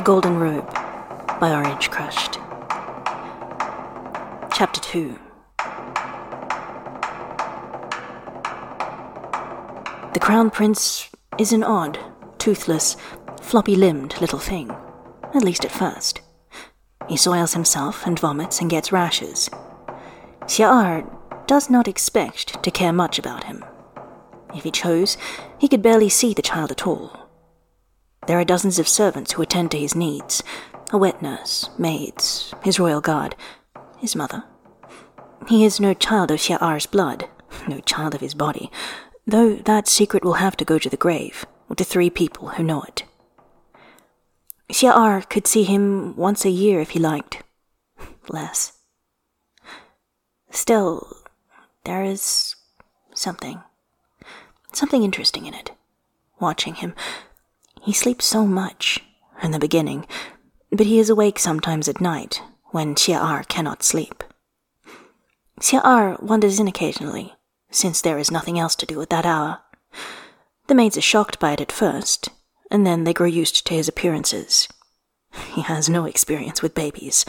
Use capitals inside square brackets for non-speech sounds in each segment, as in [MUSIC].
The Golden Robe by Orange Crushed. Chapter 2 The Crown Prince is an odd, toothless, floppy limbed little thing, at least at first. He soils himself and vomits and gets rashes. Xia'er does not expect to care much about him. If he chose, he could barely see the child at all. There are dozens of servants who attend to his needs a wet nurse, maids, his royal guard, his mother. He is no child of Xia'er's blood, no child of his body, though that secret will have to go to the grave, with the three people who know it. Xia'er could see him once a year if he liked. [LAUGHS] Less. Still, there is something. Something interesting in it. Watching him, he sleeps so much in the beginning, but he is awake sometimes at night when Xia'er cannot sleep. Xia'er wanders in occasionally, since there is nothing else to do at that hour. The maids are shocked by it at first, and then they grow used to his appearances. [LAUGHS] He has no experience with babies.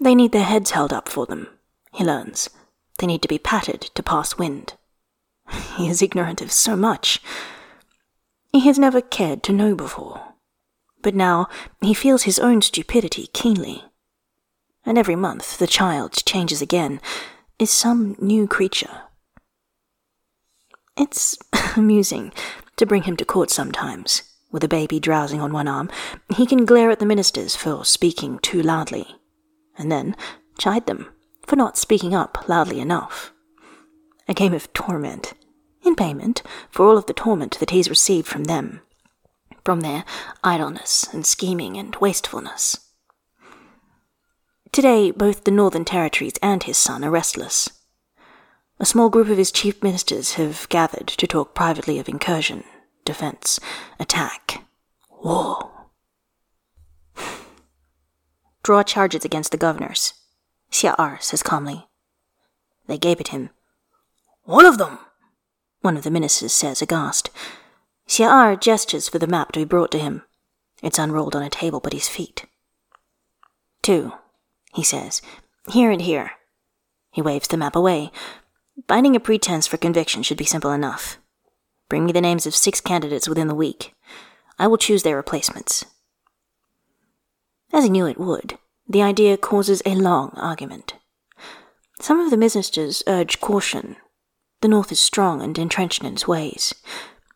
They need their heads held up for them, he learns. They need to be patted to pass wind. [LAUGHS] He is ignorant of so much. He has never cared to know before. But now he feels his own stupidity keenly. And every month the child changes again, is some new creature. It's [LAUGHS] amusing to bring him to court sometimes. With a baby drowsing on one arm, he can glare at the ministers for speaking too loudly, and then chide them for not speaking up loudly enough. A game of torment in payment for all of the torment that he's received from them, from their idleness and scheming and wastefulness. Today, both the Northern Territories and his son are restless. A small group of his chief ministers have gathered to talk privately of incursion, defense, attack, war. [LAUGHS] Draw charges against the governors, Xia'er says calmly. They gape at him. All of them, one of the ministers says, aghast. Xia'er gestures for the map to be brought to him. It's unrolled on a table but his feet. Two, he says. Here and here. He waves the map away. Finding a pretense for conviction should be simple enough. Bring me the names of six candidates within the week. I will choose their replacements. As he knew it would, the idea causes a long argument. Some of the ministers urge caution the North is strong and entrenched in its ways.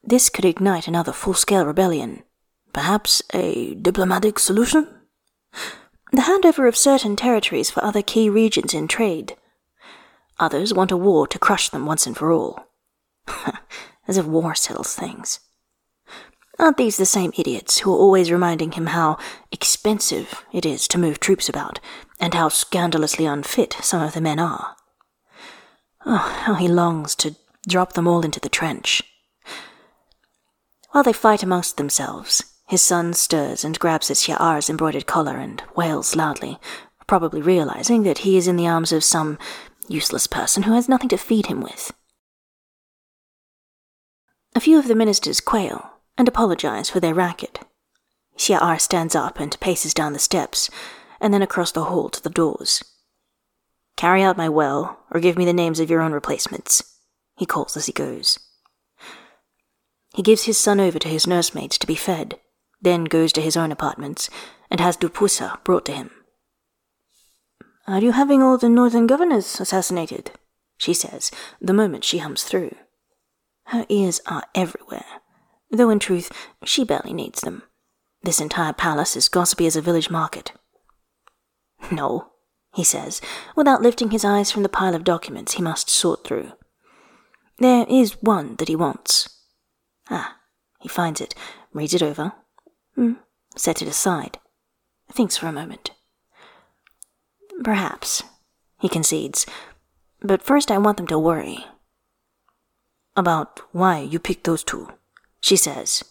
This could ignite another full scale rebellion. Perhaps a diplomatic solution? The handover of certain territories for other key regions in trade. Others want a war to crush them once and for all. [LAUGHS] As if war settles things. Aren't these the same idiots who are always reminding him how expensive it is to move troops about, and how scandalously unfit some of the men are? Oh, how he longs to drop them all into the trench. While they fight amongst themselves, his son stirs and grabs at Xia'er's embroidered collar and wails loudly, probably realizing that he is in the arms of some useless person who has nothing to feed him with. A few of the ministers quail and apologize for their racket. Xia'er stands up and paces down the steps, and then across the hall to the doors. Carry out my will, or give me the names of your own replacements, he calls as he goes. He gives his son over to his nursemaids to be fed, then goes to his own apartments and has Dupusa brought to him. Are you having all the northern governors assassinated? she says, the moment she hums through. Her ears are everywhere, though in truth she barely needs them. This entire palace is gossipy as a village market. No, he says, without lifting his eyes from the pile of documents he must sort through. There is one that he wants. Ah, he finds it, reads it over, mm, sets it aside, thinks for a moment. Perhaps, he concedes, but first I want them to worry. About why you picked those two, she says.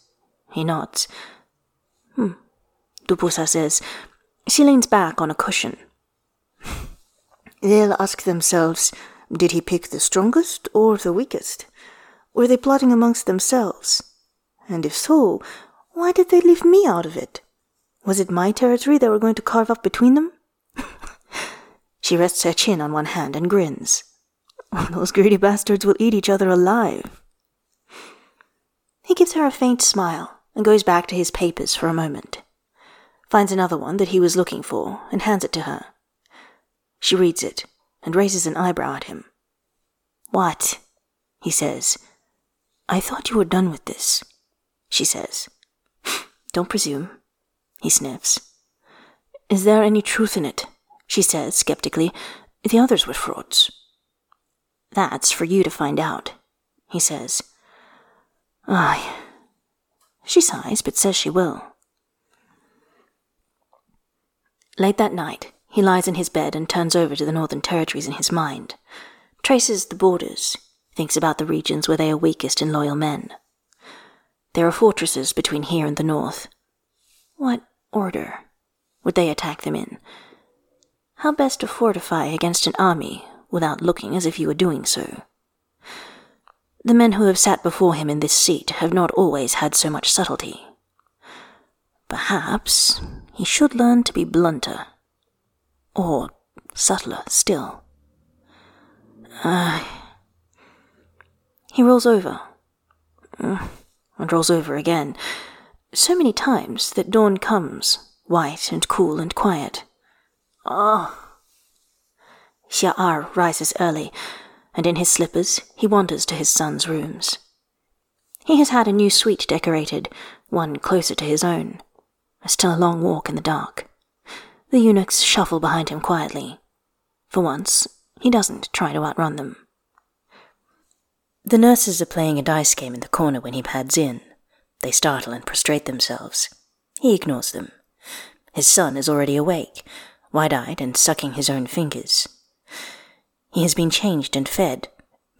He nods. Hmm. Dupusa says. She leans back on a cushion They'll ask themselves, did he pick the strongest or the weakest? Were they plotting amongst themselves? And if so, why did they leave me out of it? Was it my territory they were going to carve up between them? [LAUGHS] she rests her chin on one hand and grins. [LAUGHS] Those greedy bastards will eat each other alive. He gives her a faint smile and goes back to his papers for a moment. Finds another one that he was looking for and hands it to her. She reads it and raises an eyebrow at him. What? he says. I thought you were done with this, she says. Don't presume, he sniffs. Is there any truth in it? she says skeptically. The others were frauds. That's for you to find out, he says. Aye. She sighs, but says she will. Late that night, he lies in his bed and turns over to the Northern Territories in his mind, traces the borders, thinks about the regions where they are weakest in loyal men. There are fortresses between here and the north. What order would they attack them in? How best to fortify against an army without looking as if you were doing so? The men who have sat before him in this seat have not always had so much subtlety. Perhaps he should learn to be blunter, or subtler still. Uh, he rolls over. Mm, and rolls over again. So many times that dawn comes, white and cool and quiet. Ah. Oh. Rises early, and in his slippers he wanders to his son's rooms. He has had a new suite decorated, one closer to his own. Still a long walk in the dark. The eunuchs shuffle behind him quietly. For once, he doesn't try to outrun them. The nurses are playing a dice game in the corner when he pads in. They startle and prostrate themselves. He ignores them. His son is already awake, wide eyed and sucking his own fingers. He has been changed and fed,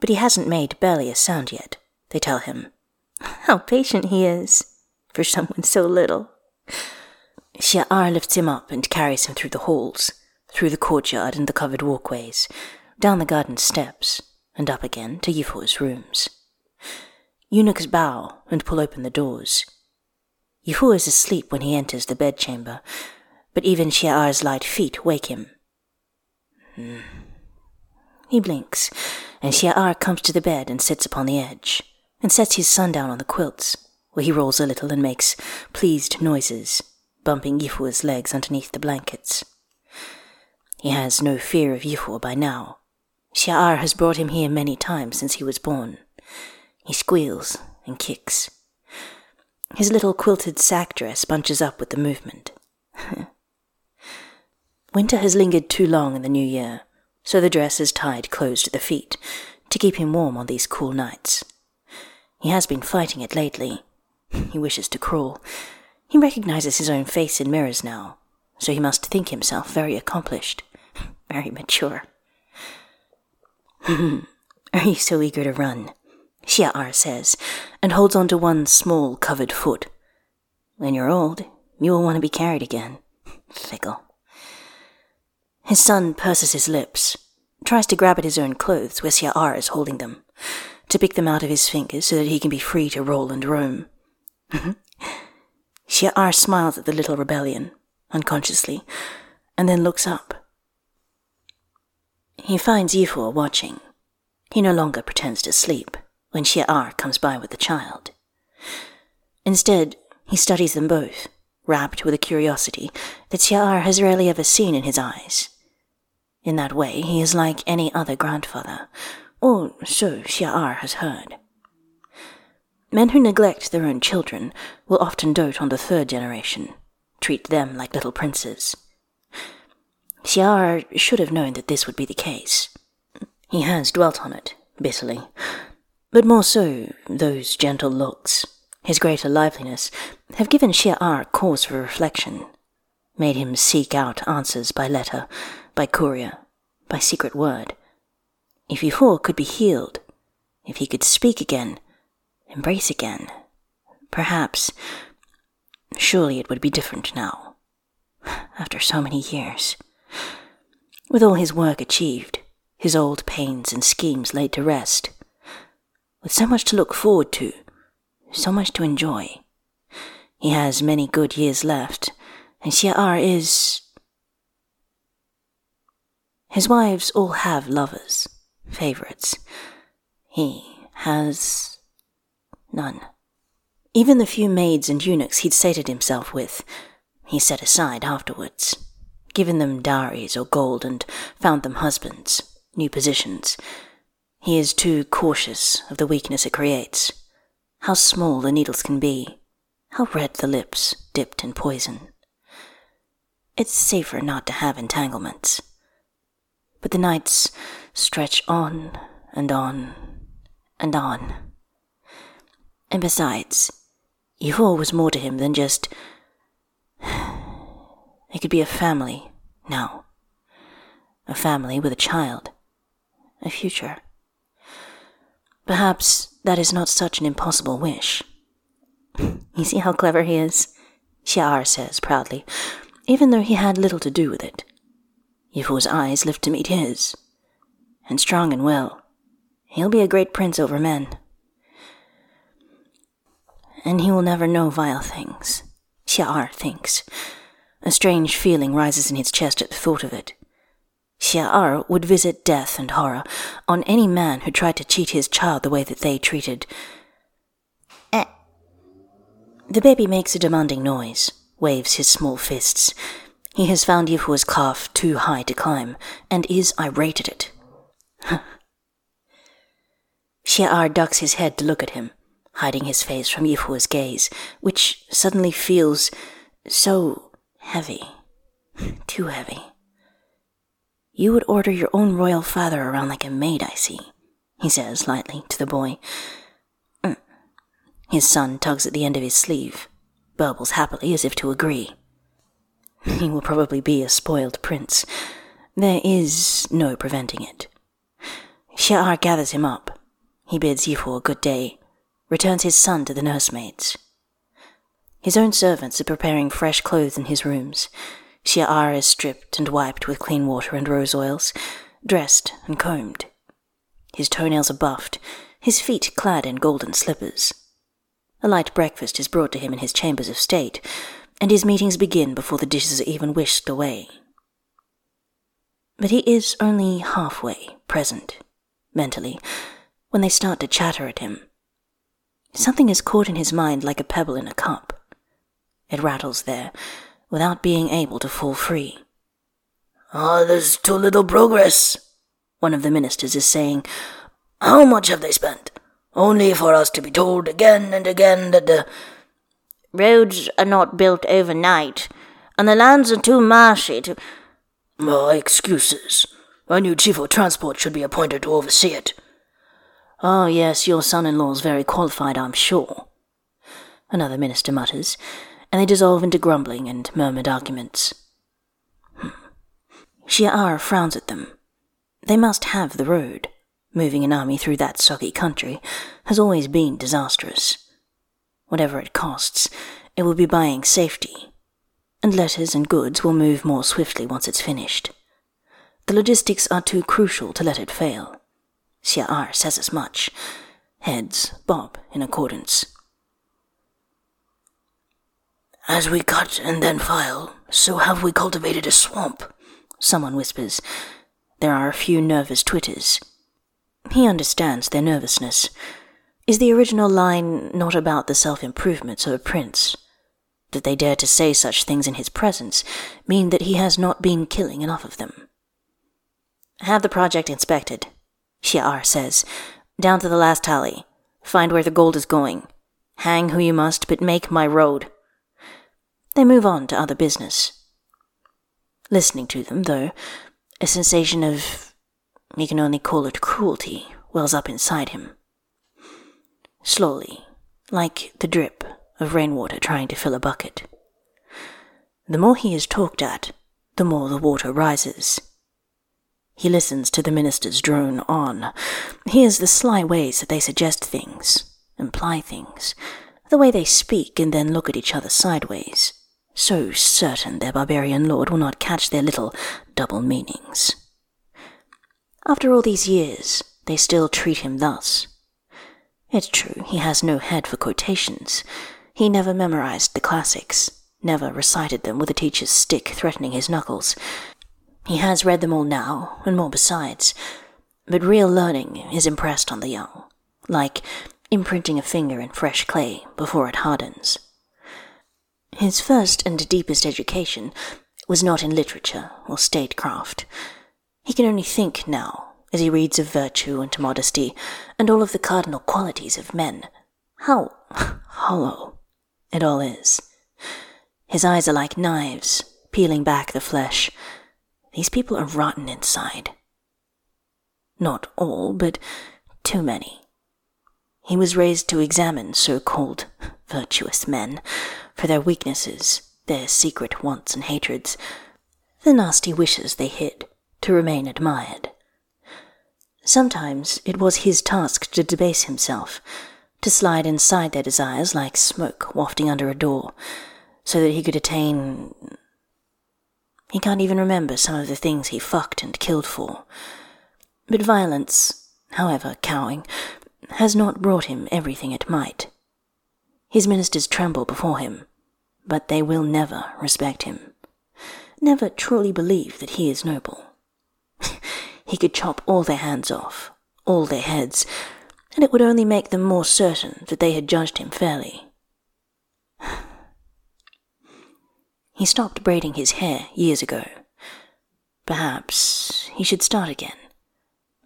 but he hasn't made barely a sound yet, they tell him. [LAUGHS] How patient he is, for someone so little. Xia'er lifts him up and carries him through the halls, through the courtyard and the covered walkways, down the garden steps, and up again to Yifu's rooms. Eunuchs bow and pull open the doors. Yifu is asleep when he enters the bedchamber, but even Xia'er's light feet wake him. Hmm. He blinks, and Xia'er comes to the bed and sits upon the edge, and sets his son down on the quilts, where he rolls a little and makes pleased noises, bumping Yifu's legs underneath the blankets. He has no fear of Yifu by now, Xia'er has brought him here many times since he was born. He squeals and kicks. His little quilted sack dress bunches up with the movement. [LAUGHS] Winter has lingered too long in the new year, so the dress is tied close to the feet to keep him warm on these cool nights. He has been fighting it lately. He wishes to crawl. He recognizes his own face in mirrors now, so he must think himself very accomplished, [LAUGHS] very mature. [LAUGHS] Are you so eager to run? Xia'er says, and holds on to one small covered foot. When you're old, you will want to be carried again. [LAUGHS] Fickle. His son purses his lips, tries to grab at his own clothes where Xia'er is holding them, to pick them out of his fingers so that he can be free to roll and roam. Xia'er smiles at the little rebellion, unconsciously, and then looks up. He finds Yifu watching. He no longer pretends to sleep when Xia'er comes by with the child. Instead, he studies them both, rapt with a curiosity that Xia'er has rarely ever seen in his eyes. In that way, he is like any other grandfather, or so Xia'er has heard. Men who neglect their own children will often dote on the third generation, treat them like little princes. Xia'er should have known that this would be the case. He has dwelt on it, bitterly. But more so, those gentle looks, his greater liveliness, have given Xia'er cause for reflection, made him seek out answers by letter, by courier, by secret word. If Yifu could be healed, if he could speak again, embrace again, perhaps, surely it would be different now, after so many years. With all his work achieved, his old pains and schemes laid to rest, with so much to look forward to, so much to enjoy, he has many good years left, And Xia'er is. His wives all have lovers, favorites. He has none. Even the few maids and eunuchs he'd sated himself with, he set aside afterwards, given them dowries or gold and found them husbands, new positions. He is too cautious of the weakness it creates, how small the needles can be, how red the lips dipped in poison. It's safer not to have entanglements. But the nights stretch on and on and on. And besides, Yifu was more to him than just. [SIGHS] It could be a family now. A family with a child. A future. Perhaps that is not such an impossible wish. [LAUGHS] you see how clever he is? Xia'er says proudly, even though he had little to do with it. Yifu's eyes lift to meet his. And strong and well. He'll be a great prince over men and he will never know vile things. Xia'er thinks. A strange feeling rises in his chest at the thought of it. Xia'er would visit death and horror on any man who tried to cheat his child the way that they treated. Eh. The baby makes a demanding noise, waves his small fists. He has found Yifu's calf too high to climb, and is irate at it. [LAUGHS] Xia'er ducks his head to look at him hiding his face from Yifu's gaze, which suddenly feels so heavy. [LAUGHS] Too heavy. You would order your own royal father around like a maid, I see, he says lightly to the boy. Mm. His son tugs at the end of his sleeve, burbles happily as if to agree. [LAUGHS] He will probably be a spoiled prince. There is no preventing it. Xia'er gathers him up. He bids Yifu a good day returns his son to the nursemaids. His own servants are preparing fresh clothes in his rooms. Xia'er is stripped and wiped with clean water and rose oils, dressed and combed. His toenails are buffed, his feet clad in golden slippers. A light breakfast is brought to him in his chambers of state, and his meetings begin before the dishes are even whisked away. But he is only halfway present, mentally, when they start to chatter at him. Something is caught in his mind like a pebble in a cup. It rattles there, without being able to fall free. Ah, oh, there's too little progress, one of the ministers is saying. How much have they spent? Only for us to be told again and again that the roads are not built overnight, and the lands are too marshy to. Oh, excuses. A new chief of transport should be appointed to oversee it. Oh, yes, your son in law's very qualified, I'm sure. Another minister mutters, and they dissolve into grumbling and murmured arguments. Hmm. Xia'er frowns at them. They must have the road. Moving an army through that soggy country has always been disastrous. Whatever it costs, it will be buying safety, and letters and goods will move more swiftly once it's finished. The logistics are too crucial to let it fail. Xia'er says as much. Heads bob in accordance. As we cut and then file, so have we cultivated a swamp, someone whispers. There are a few nervous twitters. He understands their nervousness. Is the original line not about the self improvements of a prince? That they dare to say such things in his presence mean that he has not been killing enough of them. Have the project inspected, Xia'er says, down to the last tally. Find where the gold is going. Hang who you must, but make my road. They move on to other business. Listening to them, though, a sensation of, you can only call it cruelty, wells up inside him. Slowly, like the drip of rainwater trying to fill a bucket. The more he is talked at, the more the water rises. He listens to the ministers drone on, hears the sly ways that they suggest things, imply things, the way they speak and then look at each other sideways, so certain their barbarian lord will not catch their little double meanings. After all these years, they still treat him thus. It's true, he has no head for quotations. He never memorized the classics, never recited them with a teacher's stick threatening his knuckles. He has read them all now, and more besides. But real learning is impressed on the young, like imprinting a finger in fresh clay before it hardens. His first and deepest education was not in literature or statecraft. He can only think now as he reads of virtue and modesty and all of the cardinal qualities of men. How [LAUGHS] hollow it all is. His eyes are like knives, peeling back the flesh. These people are rotten inside. Not all, but too many. He was raised to examine so called virtuous men for their weaknesses, their secret wants and hatreds, the nasty wishes they hid to remain admired. Sometimes it was his task to debase himself, to slide inside their desires like smoke wafting under a door, so that he could attain. He can't even remember some of the things he fucked and killed for. But violence, however cowing, has not brought him everything it might. His ministers tremble before him, but they will never respect him, never truly believe that he is noble. [LAUGHS] he could chop all their hands off, all their heads, and it would only make them more certain that they had judged him fairly. He stopped braiding his hair years ago. Perhaps he should start again.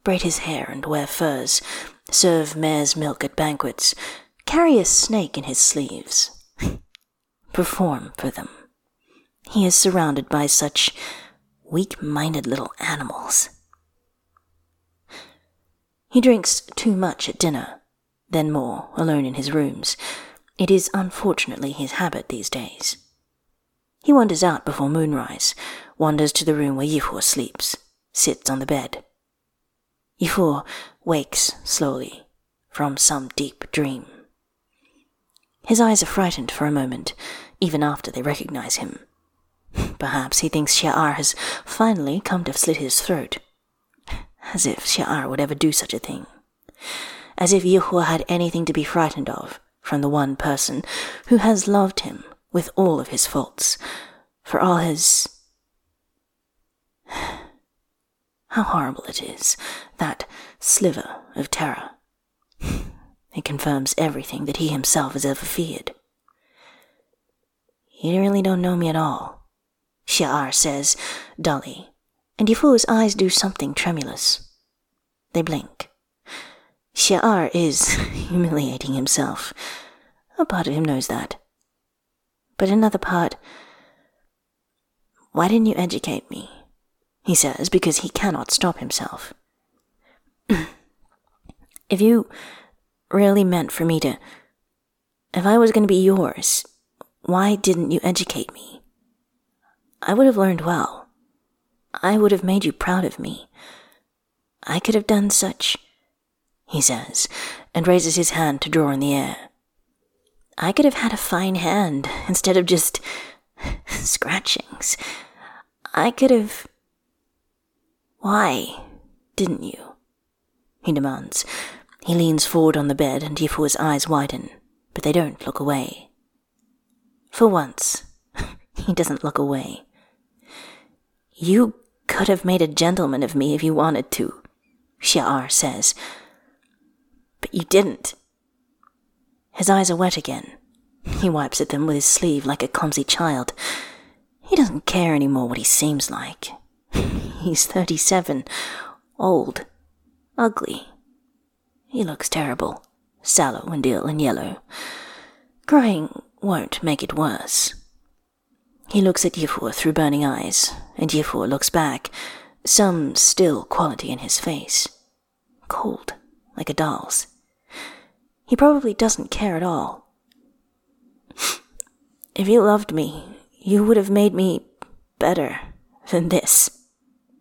Braid his hair and wear furs, serve mare's milk at banquets, carry a snake in his sleeves. [LAUGHS] Perform for them. He is surrounded by such weak minded little animals. He drinks too much at dinner, then more alone in his rooms. It is unfortunately his habit these days. He wanders out before moonrise, wanders to the room where Yifu sleeps, sits on the bed. Yifu wakes slowly from some deep dream. His eyes are frightened for a moment, even after they recognize him. [LAUGHS] Perhaps he thinks Xia'er has finally come to slit his throat. As if Xia'er would ever do such a thing. As if Yifu had anything to be frightened of from the one person who has loved him with all of his faults, for all his. How horrible it is, that sliver of terror. It confirms everything that he himself has ever feared. You really don't know me at all, Xia'er says, dully, and Yifu's eyes do something tremulous. They blink. Xia'er is [LAUGHS] humiliating himself. A part of him knows that. But another part. Why didn't you educate me? He says, because he cannot stop himself. [CLEARS THROAT] if you really meant for me to. If I was going to be yours, why didn't you educate me? I would have learned well. I would have made you proud of me. I could have done such, he says, and raises his hand to draw in the air. I could have had a fine hand instead of just [LAUGHS] scratchings. I could have. Why didn't you? He demands. He leans forward on the bed, and Yifu's eyes widen, but they don't look away. For once, [LAUGHS] he doesn't look away. You could have made a gentleman of me if you wanted to, Xia'er says. But you didn't. His eyes are wet again. He wipes at them with his sleeve like a clumsy child. He doesn't care anymore what he seems like. [LAUGHS] He's 37, old, ugly. He looks terrible, sallow and ill and yellow. Crying won't make it worse. He looks at Yifu through burning eyes, and Yifu looks back, some still quality in his face. Cold, like a doll's. He probably doesn't care at all. [LAUGHS] If you loved me, you would have made me better than this,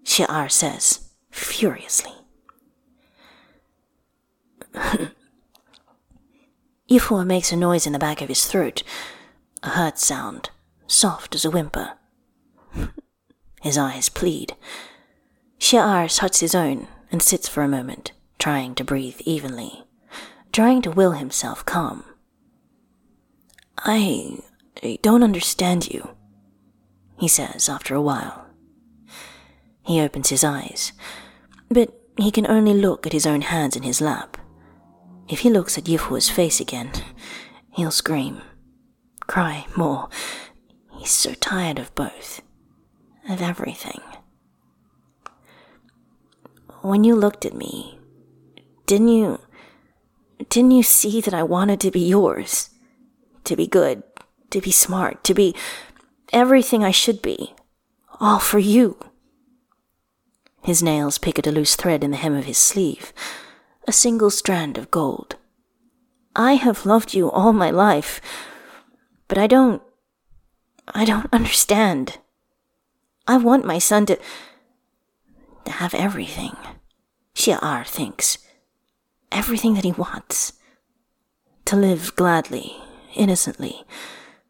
Xia'er says, furiously. [LAUGHS] Yifu makes a noise in the back of his throat, a hurt sound, soft as a whimper. [LAUGHS] his eyes plead. Xia'er shuts his own and sits for a moment, trying to breathe evenly, trying to will himself calm. I I don't understand you, he says after a while. He opens his eyes, but he can only look at his own hands in his lap. If he looks at Yifu's face again, he'll scream, cry more. He's so tired of both, of everything. When you looked at me, didn't you. Didn't you see that I wanted to be yours? To be good, to be smart, to be everything I should be. All for you. His nails pick at a loose thread in the hem of his sleeve, a single strand of gold. I have loved you all my life, but I don't. I don't understand. I want my son to. to have everything. Xia'er thinks. Everything that he wants. To live gladly, innocently.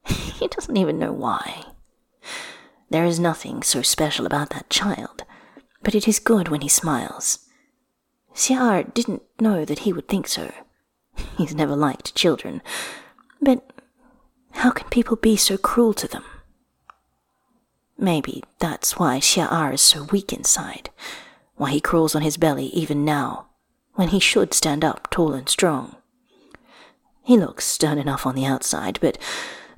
[LAUGHS] He doesn't even know why. There is nothing so special about that child but it is good when he smiles. Xia'er didn't know that he would think so. [LAUGHS] He's never liked children. But how can people be so cruel to them? Maybe that's why Xia'er is so weak inside, why he crawls on his belly even now, when he should stand up tall and strong. He looks stern enough on the outside, but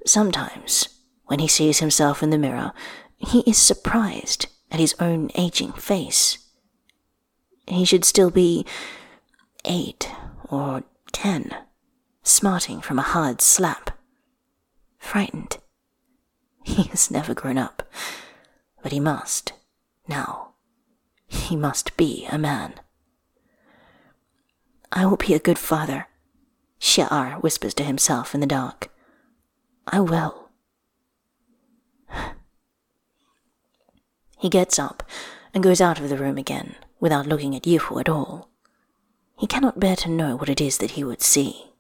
sometimes, when he sees himself in the mirror, he is surprised at his own aging face. He should still be eight or ten, smarting from a hard slap. Frightened. He has never grown up, but he must, now. He must be a man. I will be a good father, Xia'er whispers to himself in the dark. I will. He gets up and goes out of the room again without looking at Yifu at all. He cannot bear to know what it is that he would see.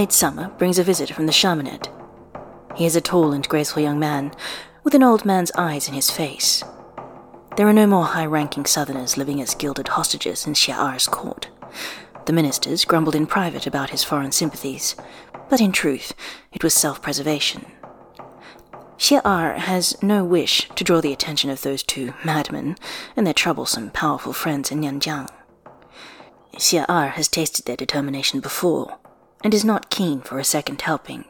Late summer brings a visit from the shamanate. He is a tall and graceful young man, with an old man's eyes in his face. There are no more high ranking southerners living as gilded hostages in Xia'er's court. The ministers grumbled in private about his foreign sympathies, but in truth, it was self preservation. Xia'er has no wish to draw the attention of those two madmen and their troublesome, powerful friends in Yanjiang. Xia'er has tasted their determination before, and is not keen for a second helping.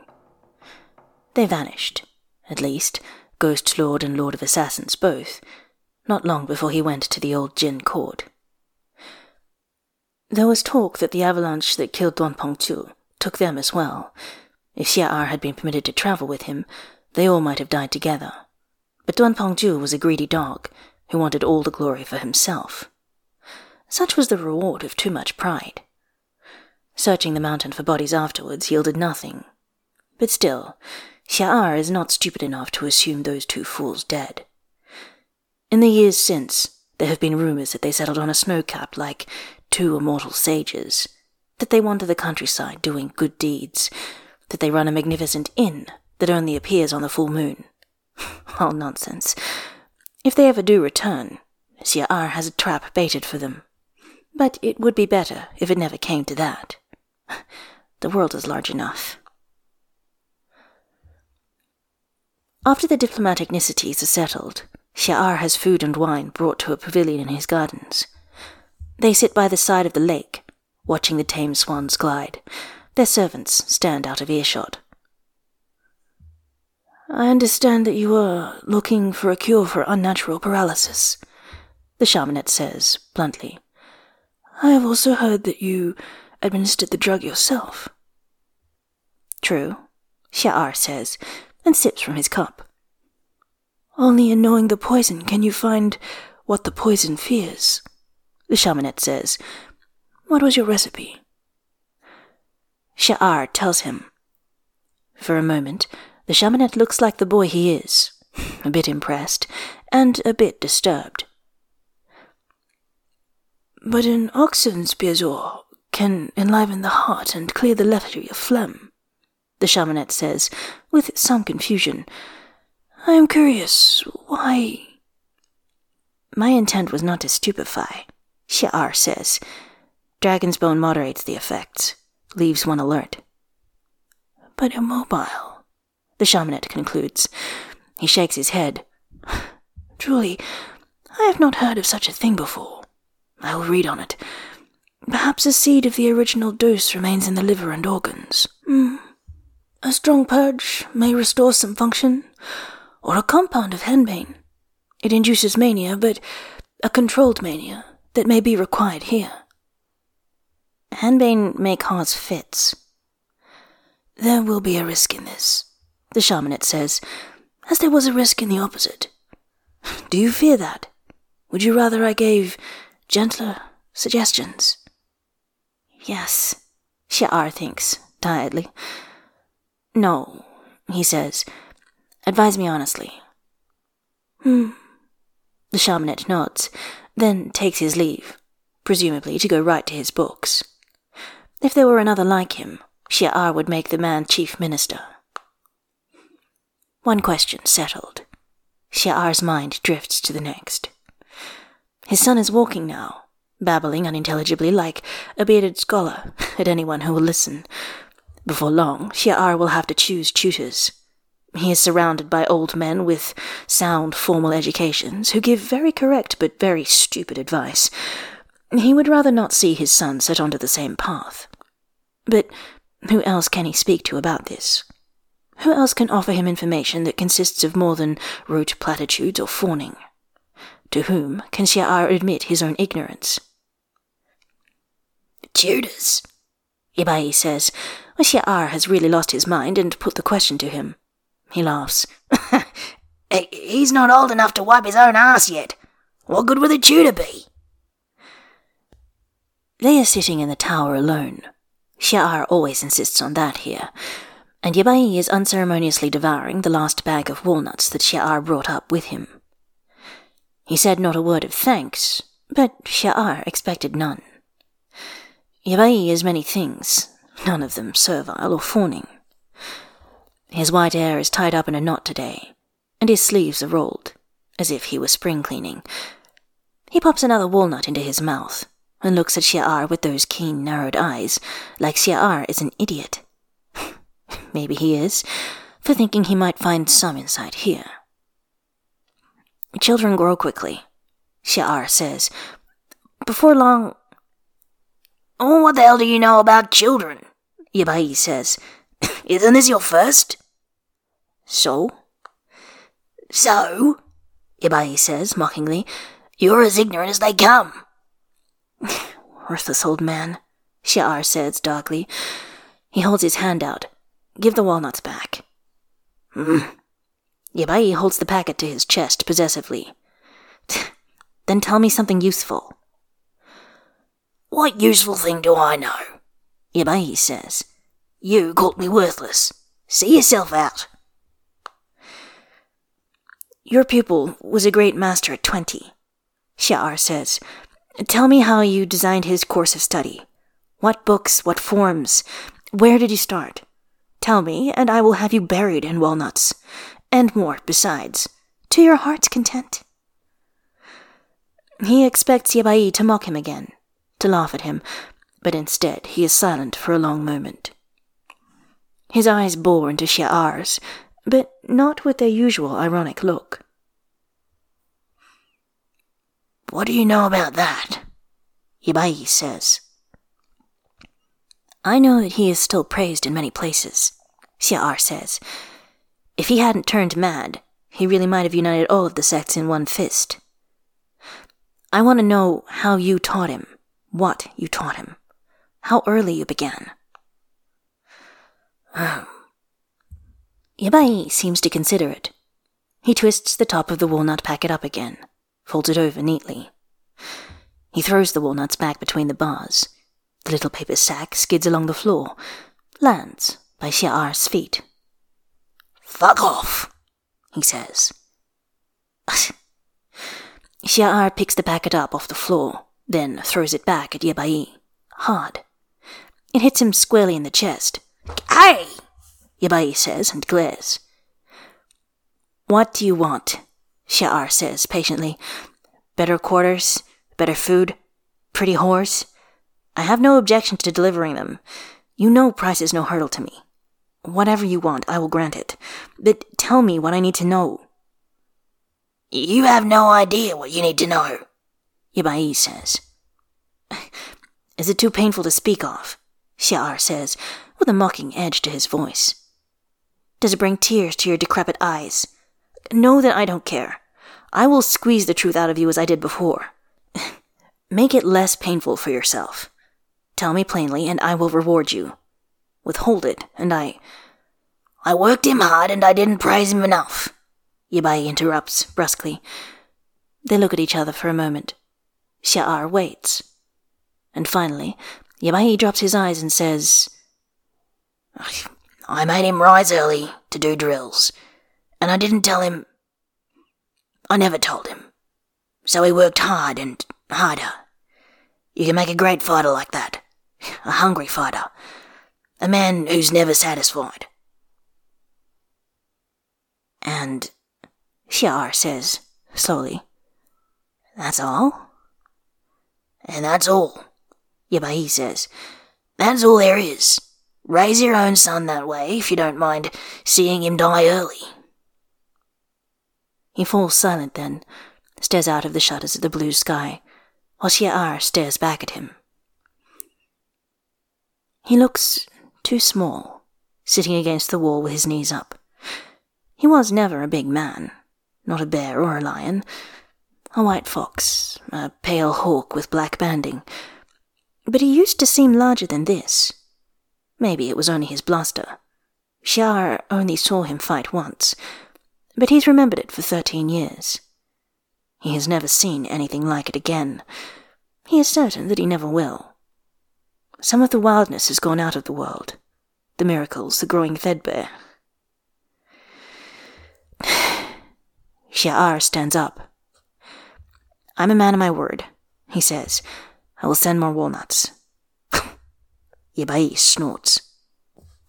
They vanished, at least, Ghost Lord and Lord of Assassins both, not long before he went to the old Jin court. There was talk that the avalanche that killed Duan Pengzhu took them as well. If Xia'er had been permitted to travel with him, they all might have died together. But Duan Pengzhu was a greedy dog who wanted all the glory for himself. Such was the reward of too much pride. Searching the mountain for bodies afterwards yielded nothing. But still, Xia'er is not stupid enough to assume those two fools dead. In the years since, there have been rumors that they settled on a snow cap like two immortal sages, that they wander the countryside doing good deeds, that they run a magnificent inn that only appears on the full moon. [LAUGHS] All nonsense. If they ever do return, Xia'er has a trap baited for them. But it would be better if it never came to that. The world is large enough. After the diplomatic niceties are settled, Xia'er has food and wine brought to a pavilion in his gardens. They sit by the side of the lake, watching the tame swans glide. Their servants stand out of earshot. I understand that you are looking for a cure for unnatural paralysis, the shamanette says, bluntly. I have also heard that you administered the drug yourself. True, Xia'er says, and sips from his cup. Only in knowing the poison can you find what the poison fears, the shamanette says. What was your recipe? Xia'er tells him. For a moment, the shamanette looks like the boy he is, [LAUGHS] a bit impressed and a bit disturbed. but an oxen's bezoar can enliven the heart and clear the lethargy of phlegm, the shamanette says, with some confusion. I am curious, why? My intent was not to stupefy, Xia'er says. Dragon's bone moderates the effects, leaves one alert. But immobile, the shamanette concludes. He shakes his head. [SIGHS] Truly, I have not heard of such a thing before. I will read on it. Perhaps a seed of the original dose remains in the liver and organs. Mm. A strong purge may restore some function, or a compound of henbane. It induces mania, but a controlled mania that may be required here. Henbane may cause fits. There will be a risk in this, the shamanette says, as there was a risk in the opposite. Do you fear that? Would you rather I gave gentler suggestions? Yes, Xia'er thinks, tiredly. No, he says. Advise me honestly. Hmm. The shamanette nods, then takes his leave, presumably to go right to his books. If there were another like him, Xia'er would make the man chief minister. One question settled. Xia'er's mind drifts to the next. His son is walking now, babbling unintelligibly like a bearded scholar [LAUGHS] at anyone who will listen. Before long, Xia'er will have to choose tutors. He is surrounded by old men with sound formal educations who give very correct but very stupid advice. He would rather not see his son set onto the same path. But who else can he speak to about this? Who else can offer him information that consists of more than rote platitudes or fawning? To whom can Xia'er admit his own ignorance? Tutors, Yabai says, Xia'er has really lost his mind and put the question to him. He laughs. [LAUGHS] He's not old enough to wipe his own ass yet. What good would a tutor be? They are sitting in the tower alone. Xia'er always insists on that here, and Yabai is unceremoniously devouring the last bag of walnuts that Xia'er brought up with him. He said not a word of thanks, but Xia'er expected none. Yabai is many things, none of them servile or fawning. His white hair is tied up in a knot today, and his sleeves are rolled, as if he were spring cleaning. He pops another walnut into his mouth and looks at Xia'er with those keen, narrowed eyes, like Xia'er is an idiot. [LAUGHS] Maybe he is, for thinking he might find some insight here. Children grow quickly, Xia'er says. Before long. Oh, what the hell do you know about children? Yabai says. [COUGHS] Isn't this your first? So? So? Yabai says, mockingly. You're as ignorant as they come. [COUGHS] Worthless old man, Xia'er says darkly. He holds his hand out. Give the walnuts back. Mm. Yabai holds the packet to his chest possessively. [COUGHS] then tell me something useful. What useful thing do I know? Yabai says. You called me worthless. See yourself out. Your pupil was a great master at twenty, Xia'er says. Tell me how you designed his course of study. What books, what forms, where did you start? Tell me, and I will have you buried in walnuts and more besides, to your heart's content. He expects Yabai to mock him again, to laugh at him, but instead he is silent for a long moment. His eyes bore into Xia'er's, but not with their usual ironic look. What do you know about that? Yabai says. I know that he is still praised in many places, Xia'er says, if he hadn't turned mad, he really might have united all of the sects in one fist. I want to know how you taught him, what you taught him, how early you began. Um, Yabai seems to consider it. He twists the top of the walnut packet up again, folds it over neatly. He throws the walnuts back between the bars. The little paper sack skids along the floor, lands by Xia'er's feet. Fuck off, he says. [LAUGHS] Xia'er picks the packet up off the floor, then throws it back at Yabai. Hard. It hits him squarely in the chest. Hey! Yabai says and glares. What do you want? Xia'er says patiently. Better quarters? Better food? Pretty whores? I have no objection to delivering them. You know price is no hurdle to me. Whatever you want, I will grant it. But tell me what I need to know. You have no idea what you need to know, Yabai says. Is it too painful to speak of? Xia'er says, with a mocking edge to his voice. Does it bring tears to your decrepit eyes? Know that I don't care. I will squeeze the truth out of you as I did before. [LAUGHS] Make it less painful for yourself. Tell me plainly, and I will reward you. Withhold it, and I. I worked him hard, and I didn't praise him enough. Yabai interrupts brusquely. They look at each other for a moment. Xia'er er waits. And finally, Yabai drops his eyes and says, I made him rise early to do drills, and I didn't tell him. I never told him. So he worked hard and harder. You can make a great fighter like that. A hungry fighter. A man who's never satisfied. And Xia'er er says, slowly, That's all? And that's all. Yabai says, That's all there is. Raise your own son that way if you don't mind seeing him die early. He falls silent then, stares out of the shutters at the blue sky, while Xia'er stares back at him. He looks too small, sitting against the wall with his knees up. He was never a big man, not a bear or a lion, a white fox, a pale hawk with black banding. But he used to seem larger than this. Maybe it was only his bluster. Xia'er only saw him fight once, but he's remembered it for thirteen years. He has never seen anything like it again. He is certain that he never will. Some of the wildness has gone out of the world. The miracles, the growing threadbare. [SIGHS] Xia'er stands up. I'm a man of my word, he says. I will send more walnuts. [LAUGHS] Yabai snorts.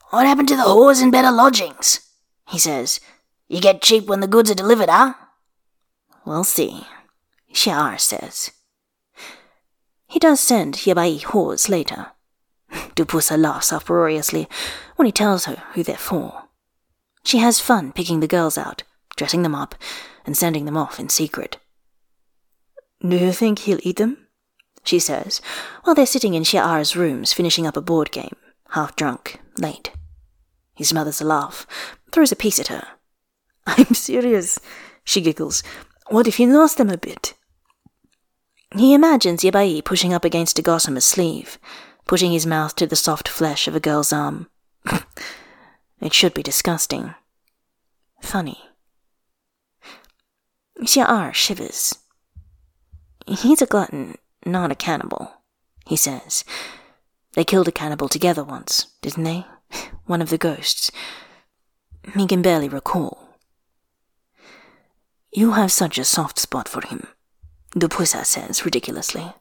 What happened to the whores and better lodgings? He says. You get cheap when the goods are delivered, huh? We'll see, Xia'er says. He does send Yabai whores later. [LAUGHS] Dupusa laughs uproariously when he tells her who they're for. She has fun picking the girls out, dressing them up, and sending them off in secret. Do you think he'll eat them? She says, while they're sitting in Xia'er's rooms finishing up a board game, half drunk, late. He smothers a laugh, throws a piece at her. [LAUGHS] I'm serious, she giggles. What if he knows them a bit? He imagines Yabai pushing up against a gossamer sleeve, pushing his mouth to the soft flesh of a girl's arm. [LAUGHS] it should be disgusting. Funny. Xia'er shivers. He's a glutton, not a cannibal, he says. They killed a cannibal together once, didn't they? [LAUGHS] One of the ghosts. He can barely recall. You have such a soft spot for him, Dupusa says ridiculously.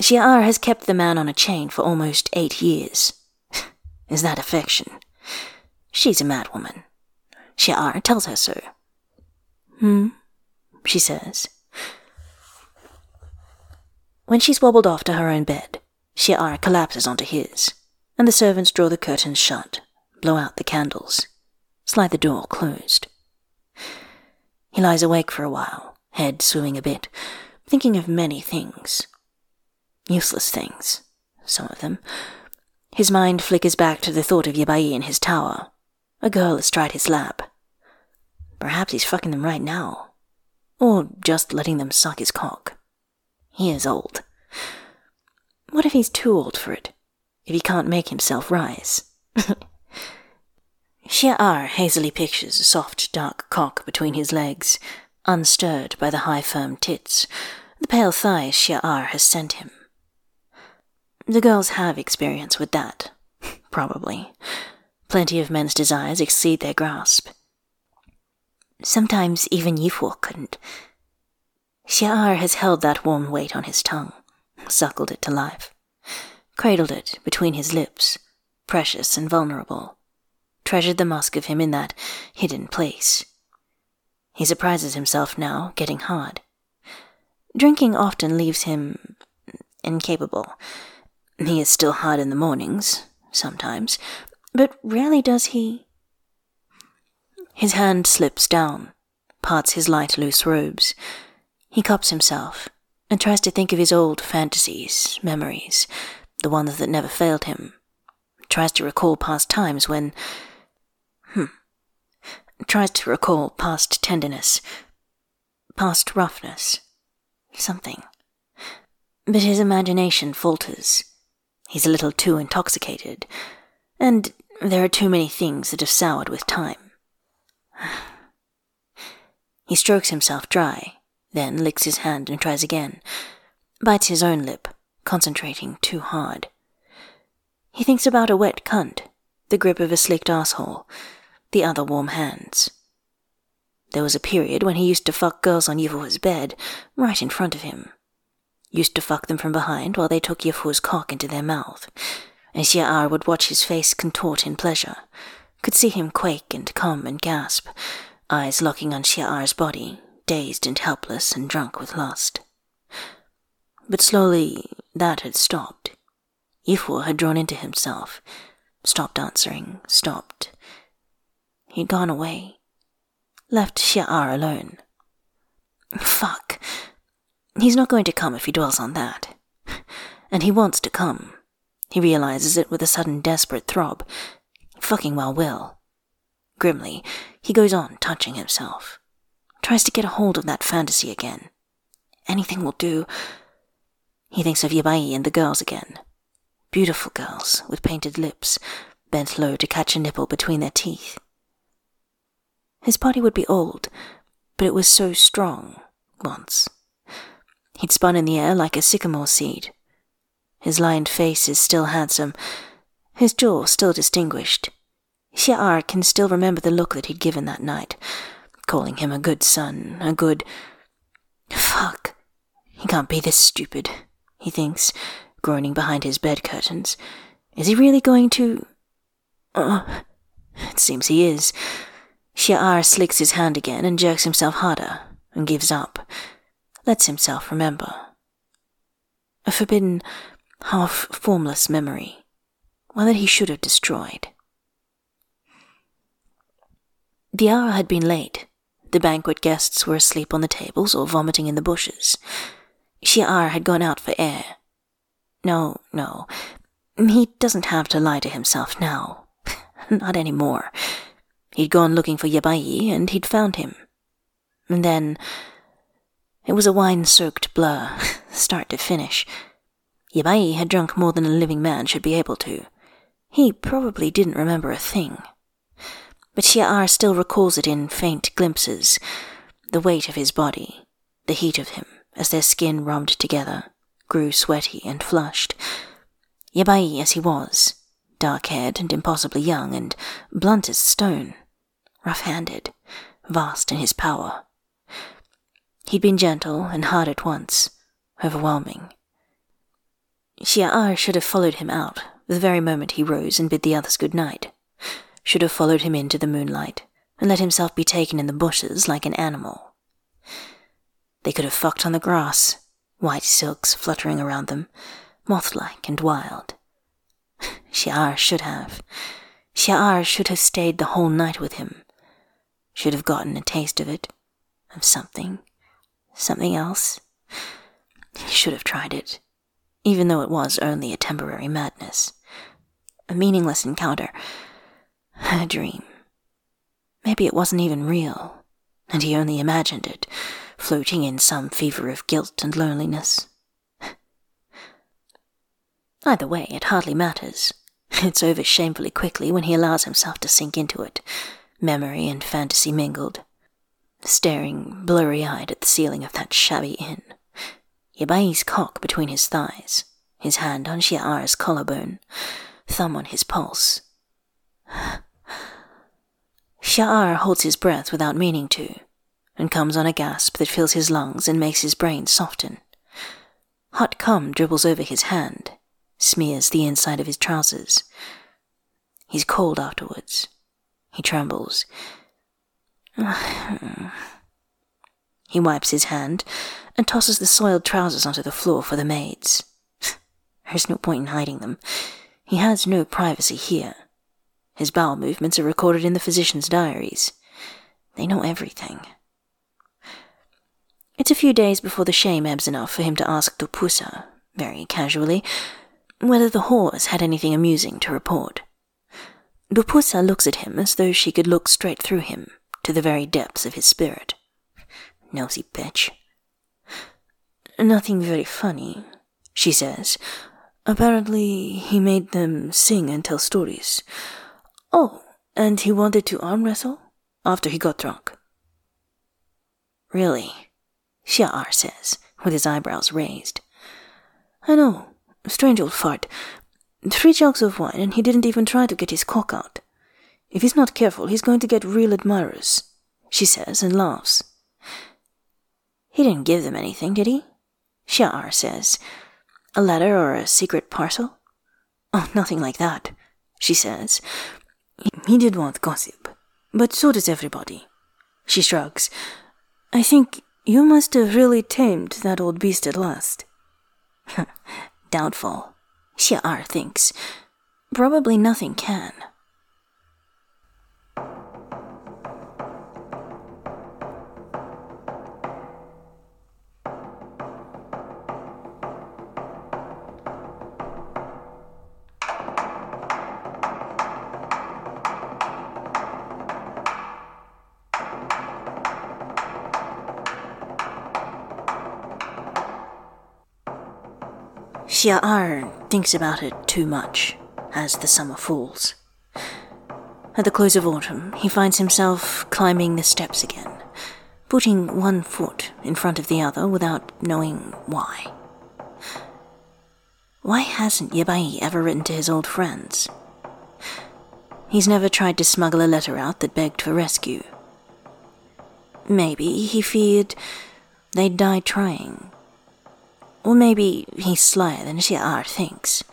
Xia'er has kept the man on a chain for almost eight years. [LAUGHS] Is that affection? She's a madwoman. Xia'er tells her so. Hmm, she says. When she's wobbled off to her own bed, Xia'er collapses onto his, and the servants draw the curtains shut, blow out the candles, slide the door closed. He lies awake for a while, head swimming a bit, thinking of many things. Useless things, some of them. His mind flickers back to the thought of Yabai in his tower, a girl astride his lap. Perhaps he's fucking them right now. Or just letting them suck his cock. He is old. What if he's too old for it? If he can't make himself rise? [LAUGHS] Xia'er hazily pictures a soft, dark cock between his legs, unstirred by the high, firm tits, the pale thighs Xia'er has sent him. The girls have experience with that, [LAUGHS] probably. Plenty of men's desires exceed their grasp. Sometimes even Yifu couldn't. Xia'er has held that warm weight on his tongue, suckled it to life, cradled it between his lips, precious and vulnerable, treasured the musk of him in that hidden place. He surprises himself now, getting hard. Drinking often leaves him incapable. He is still hard in the mornings, sometimes, but rarely does he. His hand slips down, parts his light loose robes. He cups himself and tries to think of his old fantasies, memories, the ones that never failed him. Tries to recall past times when. Hmm. Tries to recall past tenderness, past roughness, something. But his imagination falters. He's a little too intoxicated, and there are too many things that have soured with time. [SIGHS] He strokes himself dry, then licks his hand and tries again, bites his own lip, concentrating too hard. He thinks about a wet cunt, the grip of a slicked asshole, the other warm hands. There was a period when he used to fuck girls on Yifu's bed, right in front of him. Used to fuck them from behind while they took Yifu's cock into their mouth, and Xia'er would watch his face contort in pleasure, could see him quake and come and gasp, eyes locking on Xia'er's body, dazed and helpless and drunk with lust. But slowly that had stopped. Yifu had drawn into himself, stopped answering, stopped. He'd gone away, left Xia'er alone. Fuck. He's not going to come if he dwells on that. And he wants to come. He realizes it with a sudden desperate throb, fucking well will. Grimly, he goes on touching himself. Tries to get a hold of that fantasy again. Anything will do. He thinks of Yabai and the girls again. Beautiful girls with painted lips, bent low to catch a nipple between their teeth. His body would be old, but it was so strong once. He'd spun in the air like a sycamore seed. His lined face is still handsome, his jaw still distinguished. Xia'er can still remember the look that he'd given that night, calling him a good son, a good. Fuck. He can't be this stupid, he thinks, groaning behind his bed curtains. Is he really going to. Uh, it seems he is. Xia'er slicks his hand again and jerks himself harder, and gives up, lets himself remember. A forbidden, half formless memory one that he should have destroyed. The hour had been late. The banquet guests were asleep on the tables or vomiting in the bushes. Xia'er had gone out for air. No, no. He doesn't have to lie to himself now. [LAUGHS] Not any more. He'd gone looking for Yabai, and he'd found him. And then... It was a wine-soaked blur, [LAUGHS] start to finish. Yabai had drunk more than a living man should be able to. He probably didn't remember a thing. But Xia'er still recalls it in faint glimpses the weight of his body, the heat of him as their skin rubbed together, grew sweaty and flushed. Yabai as he was, dark haired and impossibly young, and blunt as stone, rough handed, vast in his power. He'd been gentle and hard at once, overwhelming. Xia'er should have followed him out the very moment he rose and bid the others good night. Should have followed him into the moonlight and let himself be taken in the bushes like an animal. They could have fucked on the grass, white silks fluttering around them, moth-like and wild. [LAUGHS] Xia'er should have. Xia'er should have stayed the whole night with him. Should have gotten a taste of it, of something, something else. He should have tried it even though it was only a temporary madness. A meaningless encounter. A dream. Maybe it wasn't even real, and he only imagined it, floating in some fever of guilt and loneliness. Either way, it hardly matters. It's over shamefully quickly when he allows himself to sink into it, memory and fantasy mingled, staring blurry eyed at the ceiling of that shabby inn. Yabai's cock between his thighs, his hand on Xia'er's collarbone, thumb on his pulse. Xia'er holds his breath without meaning to, and comes on a gasp that fills his lungs and makes his brain soften. Hot cum dribbles over his hand, smears the inside of his trousers. He's cold afterwards. He trembles. [SIGHS] he wipes his hand and tosses the soiled trousers onto the floor for the maids. [SIGHS] There's no point in hiding them. He has no privacy here. His bowel movements are recorded in the physician's diaries. They know everything. It's a few days before the shame ebbs enough for him to ask Dupusa, very casually, whether the horse had anything amusing to report. Dupusa looks at him as though she could look straight through him, to the very depths of his spirit. Nosy bitch. Nothing very funny, she says. Apparently, he made them sing and tell stories. Oh, and he wanted to arm wrestle after he got drunk. Really? Xia'er says, with his eyebrows raised. I know. Strange old fart. Three jugs of wine, and he didn't even try to get his cock out. If he's not careful, he's going to get real admirers, she says and laughs. He didn't give them anything, did he? Xia'er says. A letter or a secret parcel? Oh, nothing like that, she says. He did want gossip, but so does everybody. She shrugs. I think you must have really tamed that old beast at last. [LAUGHS] Doubtful. Xia'er thinks. Probably nothing can. Xia'er thinks about it too much as the summer falls. At the close of autumn, he finds himself climbing the steps again, putting one foot in front of the other without knowing why. Why hasn't Yabai ever written to his old friends? He's never tried to smuggle a letter out that begged for rescue. Maybe he feared they'd die trying or maybe he's slyer than Xia'er thinks.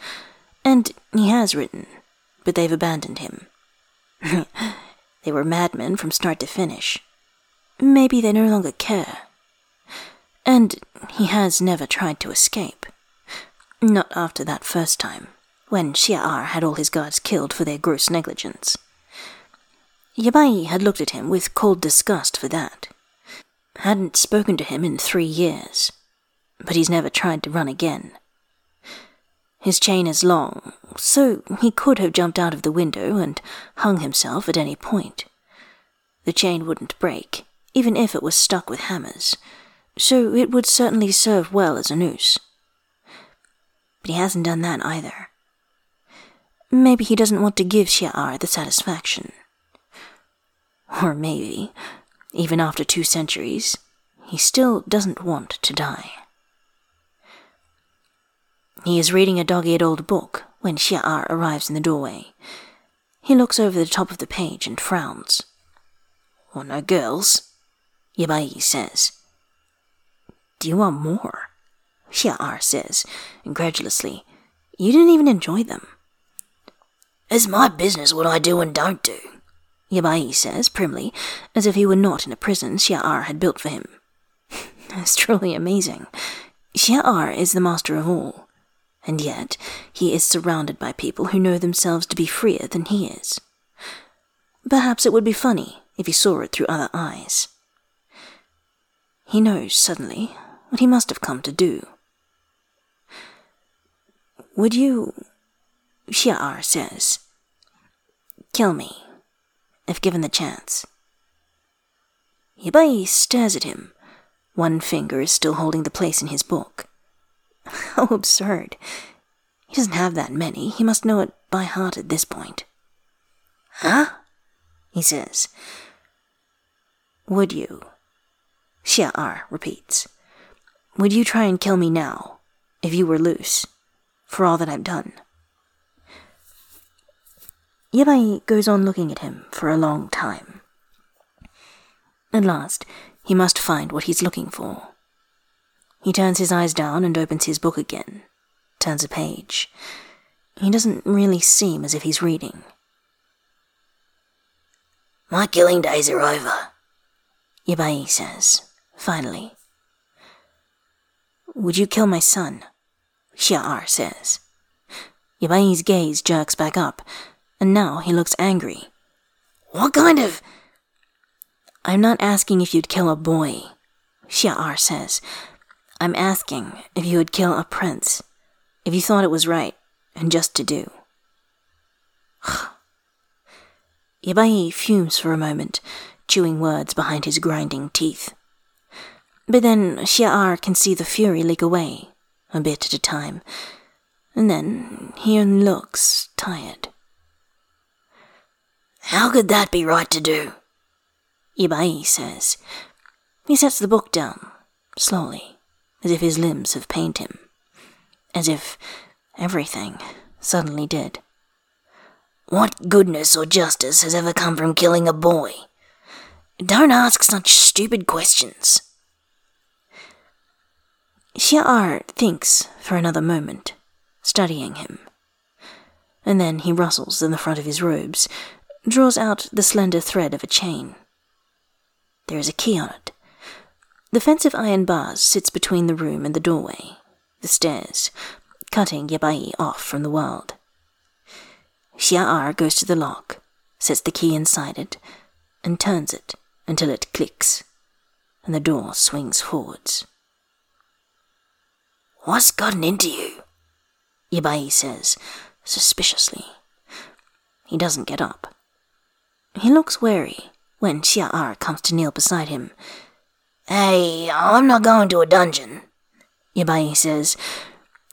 And he has written, but they've abandoned him. [LAUGHS] they were madmen from start to finish. Maybe they no longer care. And he has never tried to escape. Not after that first time, when Xia'er had all his guards killed for their gross negligence. Yabai had looked at him with cold disgust for that. Hadn't spoken to him in three years but he's never tried to run again. His chain is long, so he could have jumped out of the window and hung himself at any point. The chain wouldn't break, even if it was stuck with hammers, so it would certainly serve well as a noose. But he hasn't done that either. Maybe he doesn't want to give Xia'er the satisfaction. Or maybe, even after two centuries, he still doesn't want to die. He is reading a dog-eared old book when Xia'er arrives in the doorway. He looks over the top of the page and frowns. Want no girls? Yabai says. Do you want more? Xia'er says, incredulously. You didn't even enjoy them. It's my business what I do and don't do, Yabai says primly, as if he were not in a prison Xia'er had built for him. [LAUGHS] It's truly amazing. Xia'er is the master of all and yet he is surrounded by people who know themselves to be freer than he is. Perhaps it would be funny if he saw it through other eyes. He knows suddenly what he must have come to do. Would you, Xia'er says, kill me, if given the chance? Yabai stares at him. One finger is still holding the place in his book. [LAUGHS] How absurd. He doesn't have that many. He must know it by heart at this point. Huh? He says. Would you? Xia'er repeats. Would you try and kill me now, if you were loose, for all that I've done? Yabai goes on looking at him for a long time. At last, he must find what he's looking for. He turns his eyes down and opens his book again, turns a page. He doesn't really seem as if he's reading. My killing days are over, Yabai says, finally. Would you kill my son? Xia'er says. Yabai's gaze jerks back up, and now he looks angry. What kind of. I'm not asking if you'd kill a boy, Xia'er says. I'm asking if you would kill a prince, if you thought it was right and just to do. [SIGHS] Yabai fumes for a moment, chewing words behind his grinding teeth. But then Xia'er can see the fury leak away, a bit at a time, and then he looks tired. How could that be right to do? Yabai says. He sets the book down, slowly, as if his limbs have pained him, as if everything suddenly did. What goodness or justice has ever come from killing a boy? Don't ask such stupid questions. Xia'er thinks for another moment, studying him. And then he rustles in the front of his robes, draws out the slender thread of a chain. There is a key on it. The fence of iron bars sits between the room and the doorway, the stairs, cutting Yabai off from the world. Xia'er goes to the lock, sets the key inside it, and turns it until it clicks, and the door swings forwards. What's gotten into you? Yabai says, suspiciously. He doesn't get up. He looks wary when Xia'er comes to kneel beside him. Hey, I'm not going to a dungeon, Yabai says.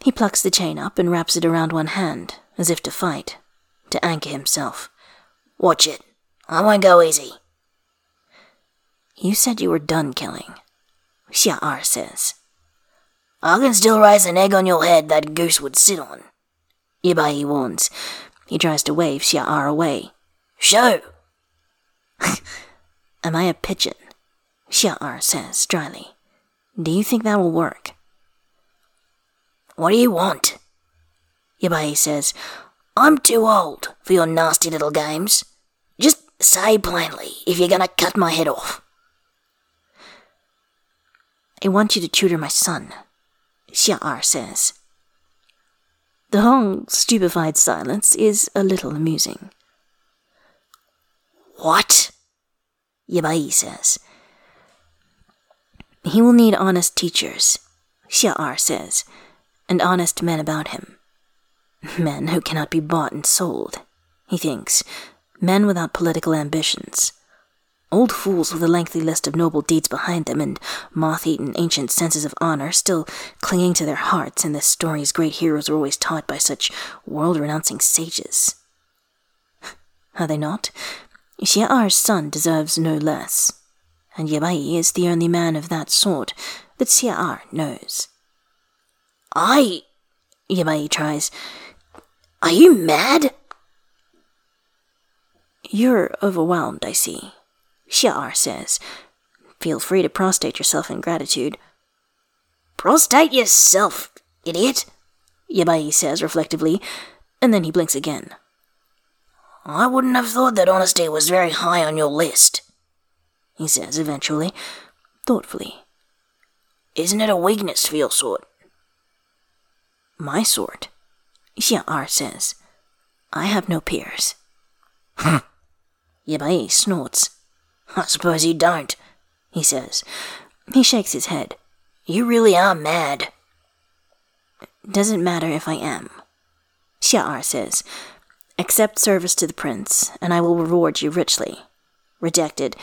He plucks the chain up and wraps it around one hand, as if to fight to anchor himself. Watch it. I won't go easy. You said you were done killing. Xia'er says. I can still raise an egg on your head that goose would sit on. Yabai warns. He tries to wave Xia'er away. Show! [LAUGHS] Am I a pigeon? Xia'er er says dryly. Do you think that will work? What do you want? Yabai says, I'm too old for your nasty little games. Just say plainly if you're gonna cut my head off. I want you to tutor my son, Xia'er er says. The long, stupefied silence is a little amusing. What? Yabai says. He will need honest teachers, Xia'er says, and honest men about him. Men who cannot be bought and sold, he thinks. Men without political ambitions. Old fools with a lengthy list of noble deeds behind them and moth eaten ancient senses of honor still clinging to their hearts in the stories great heroes were always taught by such world renouncing sages. Are they not? Xia'er's son deserves no less, and Yabai is the only man of that sort that Xia'er knows. I. Yabai tries. Are you mad? You're overwhelmed, I see. Xia'er says. Feel free to prostrate yourself in gratitude. Prostrate yourself, idiot, Yabai says reflectively, and then he blinks again. I wouldn't have thought that honesty was very high on your list, he says eventually, thoughtfully. Isn't it a weakness for your sort? My sort? Xia'er er says. I have no peers. [LAUGHS] Yabai snorts. I suppose you don't, he says. He shakes his head. You really are mad. Doesn't matter if I am. Xia'er er says. Accept service to the prince, and I will reward you richly. Rejected,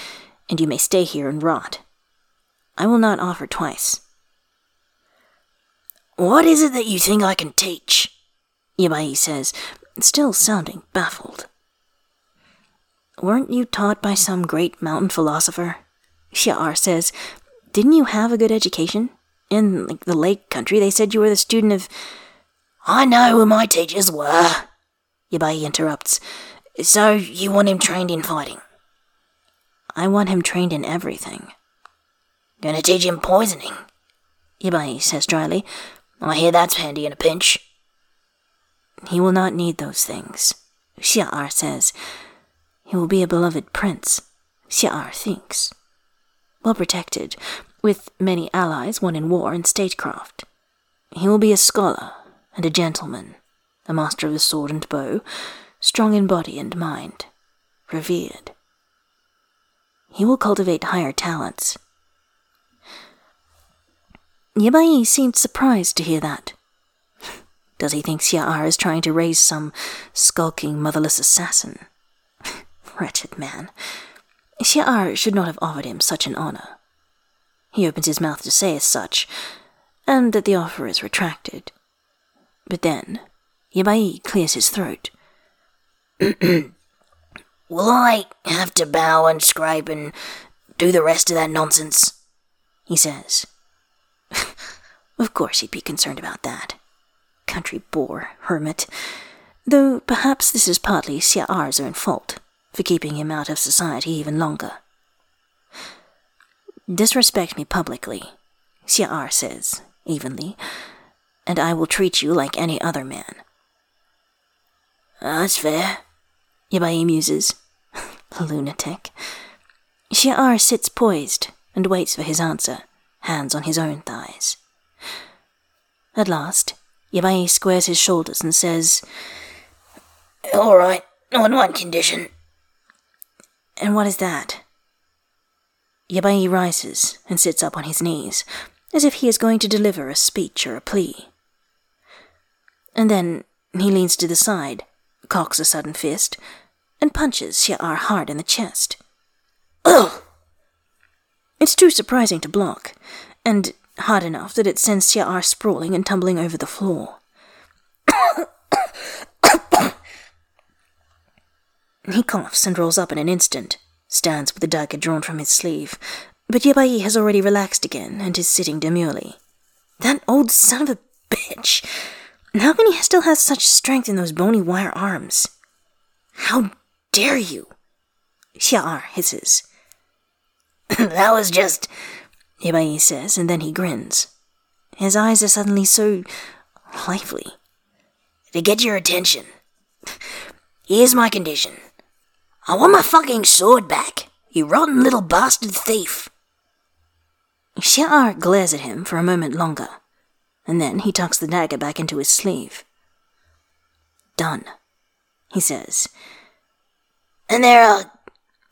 and you may stay here and rot. I will not offer twice. What is it that you think I can teach? Yabai says, still sounding baffled. Weren't you taught by some great mountain philosopher? Xia'er says, Didn't you have a good education? In like, the lake country, they said you were the student of. I know who my teachers were, Yabai interrupts. So you want him trained in fighting? I want him trained in everything. Gonna teach him poisoning? Yabai says dryly. Oh, I hear that's handy in a pinch. He will not need those things, Xia'er says. He will be a beloved prince, Xia'er thinks. Well protected, with many allies one in war and statecraft. He will be a scholar and a gentleman, a master of the sword and bow, strong in body and mind, revered. He will cultivate higher talents. Yabai seemed surprised to hear that. Does he think Xia'er is trying to raise some skulking, motherless assassin? [LAUGHS] Wretched man. Xia'er should not have offered him such an honor. He opens his mouth to say as such, and that the offer is retracted. But then, Yabai clears his throat. [CLEARS THROAT] Will I have to bow and scrape and do the rest of that nonsense? He says. [LAUGHS] of course he'd be concerned about that. Country bore, hermit. Though perhaps this is partly Xia'er's own fault for keeping him out of society even longer. Disrespect me publicly, Xia'er says, evenly, and I will treat you like any other man. That's fair, Yabai muses. Lunatic. Xia'er sits poised and waits for his answer, hands on his own thighs. At last, Yabai squares his shoulders and says, All right, on one condition. And what is that? Yabai rises and sits up on his knees, as if he is going to deliver a speech or a plea. And then he leans to the side, cocks a sudden fist, and punches Xia'er hard in the chest. Ugh! It's too surprising to block, and hard enough that it sends Xia'er sprawling and tumbling over the floor. [COUGHS] he coughs and rolls up in an instant, stands with the dagger drawn from his sleeve, but Yabai has already relaxed again and is sitting demurely. That old son of a bitch! How can he still have such strength in those bony wire arms? How dare you? Xia'er hisses. [LAUGHS] that was just. Yabai says, and then he grins. His eyes are suddenly so lively. To get your attention. Here's my condition. I want my fucking sword back, you rotten little bastard thief. Xia'er glares at him for a moment longer, and then he tucks the dagger back into his sleeve. Done, he says. And there are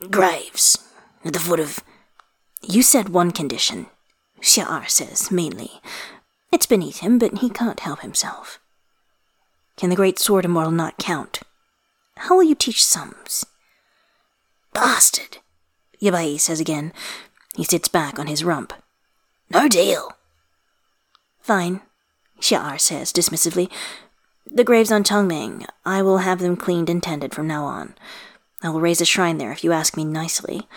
graves at the foot of. You said one condition, Xia'er says mainly. It's beneath him, but he can't help himself. Can the great sword immortal not count? How will you teach sums? Bastard, Yabai says again. He sits back on his rump. No deal. Fine, Xia'er says dismissively. The graves on Changming, I will have them cleaned and tended from now on. I will raise a shrine there if you ask me nicely.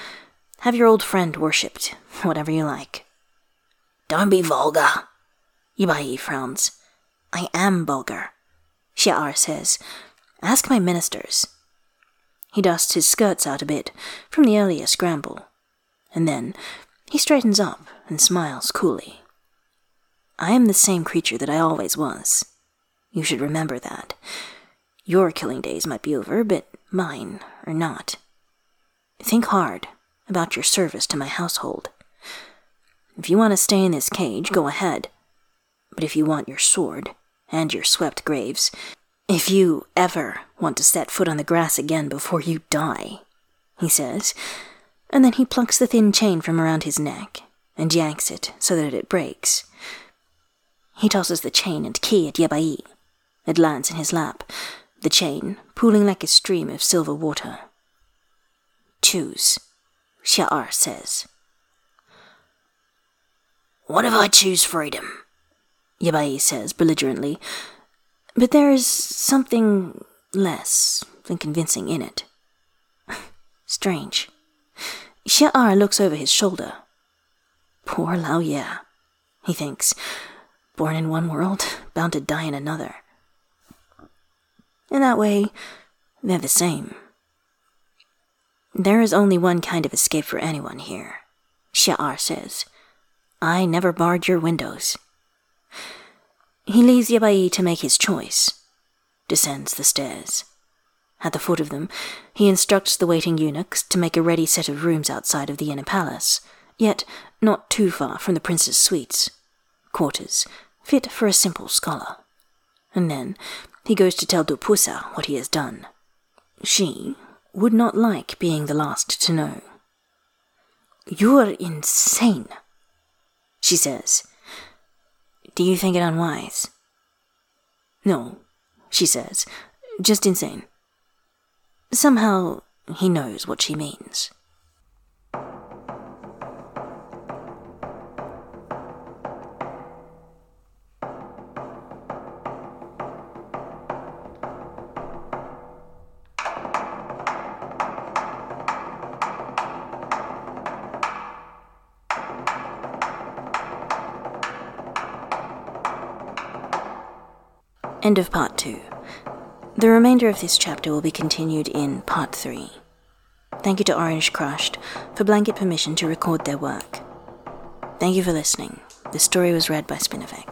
Have your old friend worshipped, whatever you like. Don't be vulgar. Yabai frowns. I am vulgar, Xia'er says. Ask my ministers. He dusts his skirts out a bit from the earlier scramble, and then he straightens up and smiles coolly. I am the same creature that I always was. You should remember that. Your killing days might be over, but mine are not. Think hard about your service to my household. If you want to stay in this cage, go ahead. But if you want your sword and your swept graves, if you ever want to set foot on the grass again before you die, he says, and then he plucks the thin chain from around his neck and yanks it so that it breaks. He tosses the chain and key at Yabai. It lands in his lap, the chain pooling like a stream of silver water. Choose, Xia'er says. What if I choose freedom? Yabai says belligerently, but there is something less than convincing in it. [LAUGHS] Strange. Xia'er looks over his shoulder. Poor Lao Ye, he thinks. Born in one world, bound to die in another. In that way, they're the same. There is only one kind of escape for anyone here, Xia'er says. I never barred your windows. He leaves Yabai to make his choice, descends the stairs. At the foot of them, he instructs the waiting eunuchs to make a ready set of rooms outside of the inner palace, yet not too far from the prince's suites. Quarters, fit for a simple scholar. And then he goes to tell Dupusa what he has done. She would not like being the last to know. You're insane, she says. Do you think it unwise? No, she says, just insane. Somehow he knows what she means. End of part two. The remainder of this chapter will be continued in part three. Thank you to Orange Crushed for blanket permission to record their work. Thank you for listening. The story was read by Spinifex.